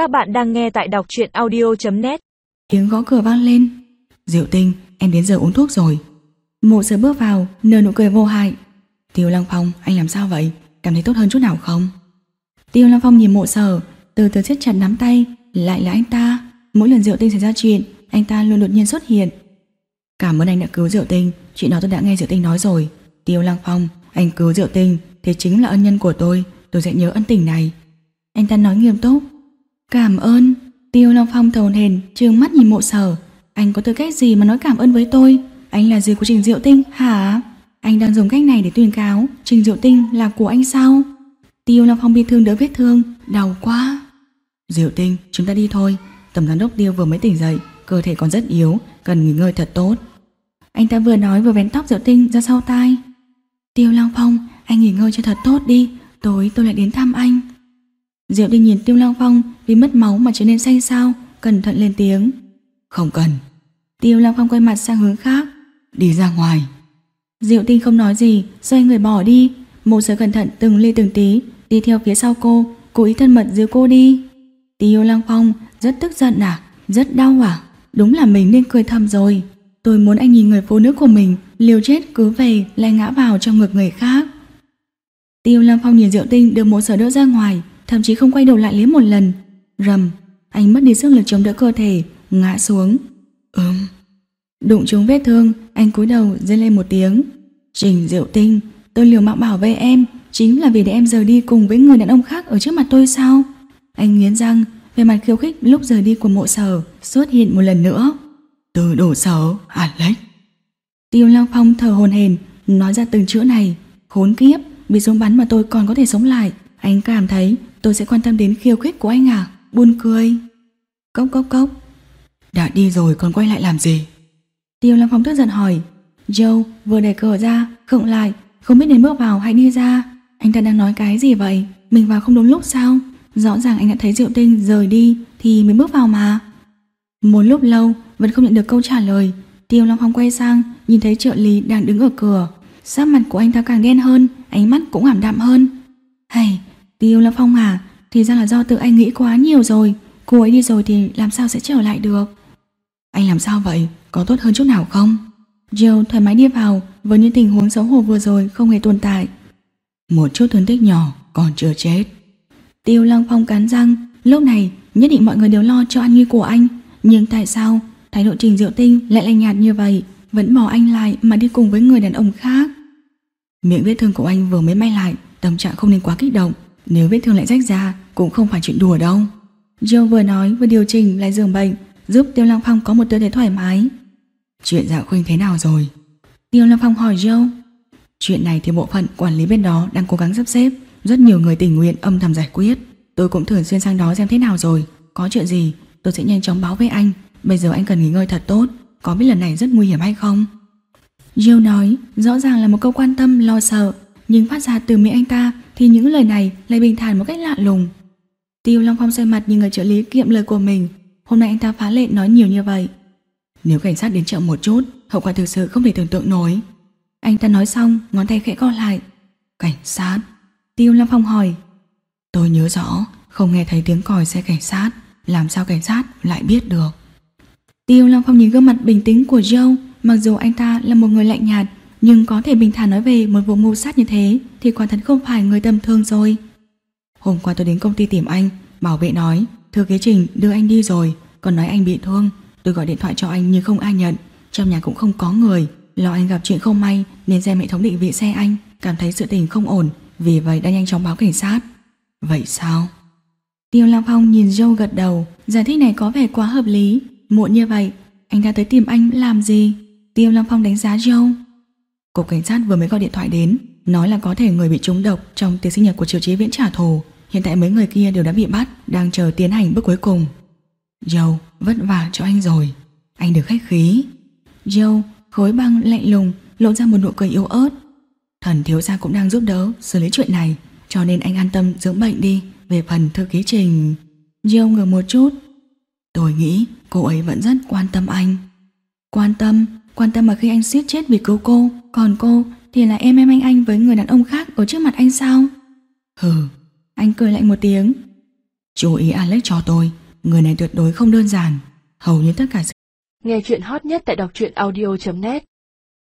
Các bạn đang nghe tại đọc truyện audio.net Tiếng gõ cửa vang lên. Diệu tinh, em đến giờ uống thuốc rồi. Mộ sở bước vào, nở nụ cười vô hại. Tiêu Lăng Phong, anh làm sao vậy? Cảm thấy tốt hơn chút nào không? Tiêu Lăng Phong nhìn mộ sở Từ từ siết chặt nắm tay. Lại là anh ta. Mỗi lần Diệu tinh xảy ra chuyện Anh ta luôn đột nhiên xuất hiện. Cảm ơn anh đã cứu Diệu tinh. Chuyện đó tôi đã nghe Diệu tinh nói rồi. Tiêu Lăng Phong, anh cứu Diệu tinh Thì chính là ân nhân của tôi. Tôi sẽ nhớ ân tình này. Anh ta nói nghiêm túc. Cảm ơn. Tiêu Long Phong thầu hền, trừng mắt nhìn mộ sở. Anh có tư cách gì mà nói cảm ơn với tôi? Anh là gì của Trình Diệu Tinh, hả? Anh đang dùng cách này để tuyên cáo. Trình Diệu Tinh là của anh sao? Tiêu Long Phong bị thương đỡ vết thương, Đau quá. Diệu Tinh, chúng ta đi thôi. Tổng giám đốc Tiêu vừa mới tỉnh dậy, Cơ thể còn rất yếu, Cần nghỉ ngơi thật tốt. Anh ta vừa nói vừa vén tóc Diệu Tinh ra sau tai. Tiêu Long Phong, Anh nghỉ ngơi cho thật tốt đi, Tối tôi lại đến thăm anh. Diệu Tinh nhìn Tiêu Long Phong vì mất máu mà trở nên xanh xao, cẩn thận lên tiếng. Không cần. Tiêu Long Phong quay mặt sang hướng khác, đi ra ngoài. Diệu Tinh không nói gì, xoay người bỏ đi. Một sở cẩn thận từng ly từng tí, đi theo phía sau cô, cố ý thân mật giữ cô đi. Tiêu Long Phong rất tức giận à, rất đau à, đúng là mình nên cười thầm rồi. Tôi muốn anh nhìn người phụ nữ của mình, liều chết cứ về lại ngã vào trong ngực người khác. Tiêu Long Phong nhìn Diệu Tinh đưa một sở đỡ ra ngoài, thậm chí không quay đầu lại lấy một lần. Rầm, anh mất đi sức lực chống đỡ cơ thể, ngã xuống. Ừm. Đụng trúng vết thương, anh cúi đầu rên lên một tiếng. Trình Diệu Tinh, tôi liều mạng bảo vệ em, chính là vì để em rời đi cùng với người đàn ông khác ở trước mặt tôi sao? Anh nghiến răng, về mặt khiêu khích lúc rời đi của mộ sở xuất hiện một lần nữa. Từ đổ sở, Alex. Tiêu Long Phong thở hồn hền, nói ra từng chữ này. Khốn kiếp, bị súng bắn mà tôi còn có thể sống lại. Anh cảm thấy tôi sẽ quan tâm đến khiêu khích của anh à? Buồn cười. Cốc cốc cốc. Đã đi rồi còn quay lại làm gì? Tiêu Lâm Phong tức giận hỏi. Joe vừa đẩy cửa ra, khựng lại, không biết đến bước vào hay đi ra. Anh ta đang nói cái gì vậy? Mình vào không đúng lúc sao? Rõ ràng anh đã thấy Diệu Tinh rời đi thì mới bước vào mà. Một lúc lâu vẫn không nhận được câu trả lời. Tiêu Long Phong quay sang, nhìn thấy trợ lý đang đứng ở cửa. Sắc mặt của anh ta càng đen hơn, ánh mắt cũng ảm đạm hơn. Hay, Tiêu Lâm Phong à, thì ra là do tự anh nghĩ quá nhiều rồi. Cô ấy đi rồi thì làm sao sẽ trở lại được? Anh làm sao vậy? Có tốt hơn chút nào không? Jill thoải mái đi vào với những tình huống xấu hổ vừa rồi không hề tồn tại. Một chút thương tích nhỏ còn chưa chết. Tiêu Lăng Phong cắn răng, lúc này nhất định mọi người đều lo cho an nguy của anh. Nhưng tại sao thái độ trình diệu tinh lại lạnh nhạt như vậy, vẫn bỏ anh lại mà đi cùng với người đàn ông khác? Miệng vết thương của anh vừa mới may lại, tâm trạng không nên quá kích động. Nếu vết thương lại rách ra cũng không phải chuyện đùa đâu. Joe vừa nói vừa điều chỉnh lại giường bệnh, giúp Tiêu Lăng Phong có một tư thế thoải mái. Chuyện dạ khuynh thế nào rồi? Tiêu Lăng Phong hỏi Joe. Chuyện này thì bộ phận quản lý bên đó đang cố gắng sắp xếp, rất nhiều người tình nguyện âm thầm giải quyết. Tôi cũng thường xuyên sang đó xem thế nào rồi. Có chuyện gì, tôi sẽ nhanh chóng báo với anh. Bây giờ anh cần nghỉ ngơi thật tốt. Có biết lần này rất nguy hiểm hay không? Jill nói, rõ ràng là một câu quan tâm, lo sợ, nhưng phát ra từ miệng anh ta thì những lời này lại bình thản một cách lạ lùng. Tiêu Long Phong xoay mặt nhìn người trợ lý kiệm lời của mình. Hôm nay anh ta phá lệ nói nhiều như vậy. Nếu cảnh sát đến chậm một chút, hậu quả thực sự không thể tưởng tượng nổi. Anh ta nói xong, ngón tay khẽ co lại. Cảnh sát? Tiêu Long Phong hỏi. Tôi nhớ rõ, không nghe thấy tiếng còi xe cảnh sát, làm sao cảnh sát lại biết được. Tiêu Long Phong nhìn gương mặt bình tĩnh của Joe, mặc dù anh ta là một người lạnh nhạt, nhưng có thể bình thản nói về một vụ mưu sát như thế thì quả thật không phải người tầm thường rồi. Hôm qua tôi đến công ty tìm anh, bảo vệ nói, thư ký trình đưa anh đi rồi, còn nói anh bị thương. Tôi gọi điện thoại cho anh nhưng không ai nhận, trong nhà cũng không có người, lo anh gặp chuyện không may nên xem hệ thống định vị xe anh, cảm thấy sự tình không ổn, vì vậy đã nhanh chóng báo cảnh sát. Vậy sao? Tiêu Lam Phong nhìn Joe gật đầu, giải thích này có vẻ quá hợp lý, muộn như vậy, anh ta tới tìm anh làm gì? Tiêu Lam Phong đánh giá Joe. Cục cảnh sát vừa mới gọi điện thoại đến, nói là có thể người bị trúng độc trong tiệc sinh nhật của Triều Chí Viễn trả thù. Hiện tại mấy người kia đều đã bị bắt, đang chờ tiến hành bước cuối cùng. Joe, vất vả cho anh rồi. Anh được khách khí. Joe, khối băng lạnh lùng, lộ ra một nụ cười yếu ớt. Thần thiếu gia cũng đang giúp đỡ xử lý chuyện này, cho nên anh an tâm dưỡng bệnh đi. Về phần thư ký trình... Joe ngừng một chút. Tôi nghĩ cô ấy vẫn rất quan tâm anh. Quan tâm, quan tâm mà khi anh siết chết vì cứu cô, còn cô thì là em em anh anh với người đàn ông khác ở trước mặt anh sao? Hừ, anh cười lạnh một tiếng. Chú ý Alex cho tôi, người này tuyệt đối không đơn giản. Hầu như tất cả Nghe chuyện hot nhất tại đọc truyện audio.net